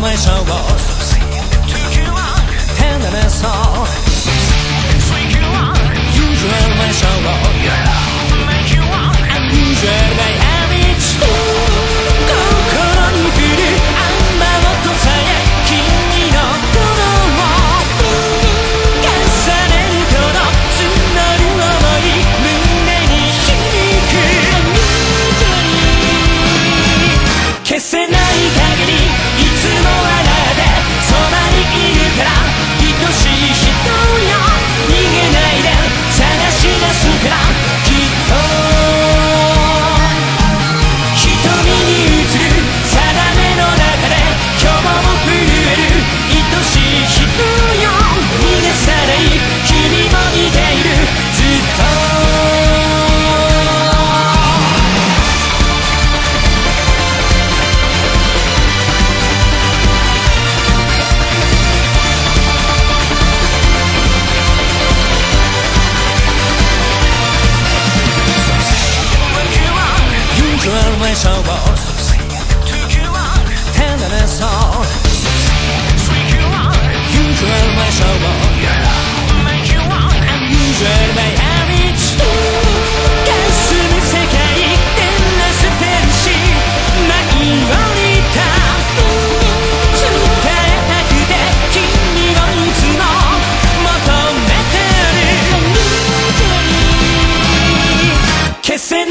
my showers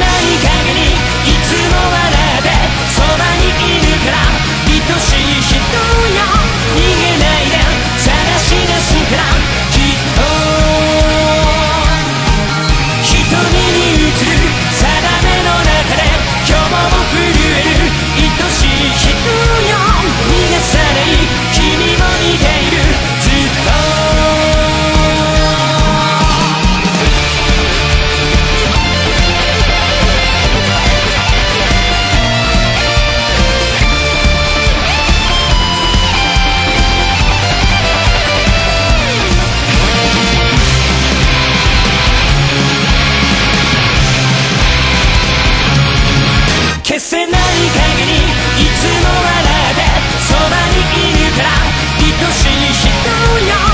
限りいつもはいつもあなでそばにいるからいとしい人よ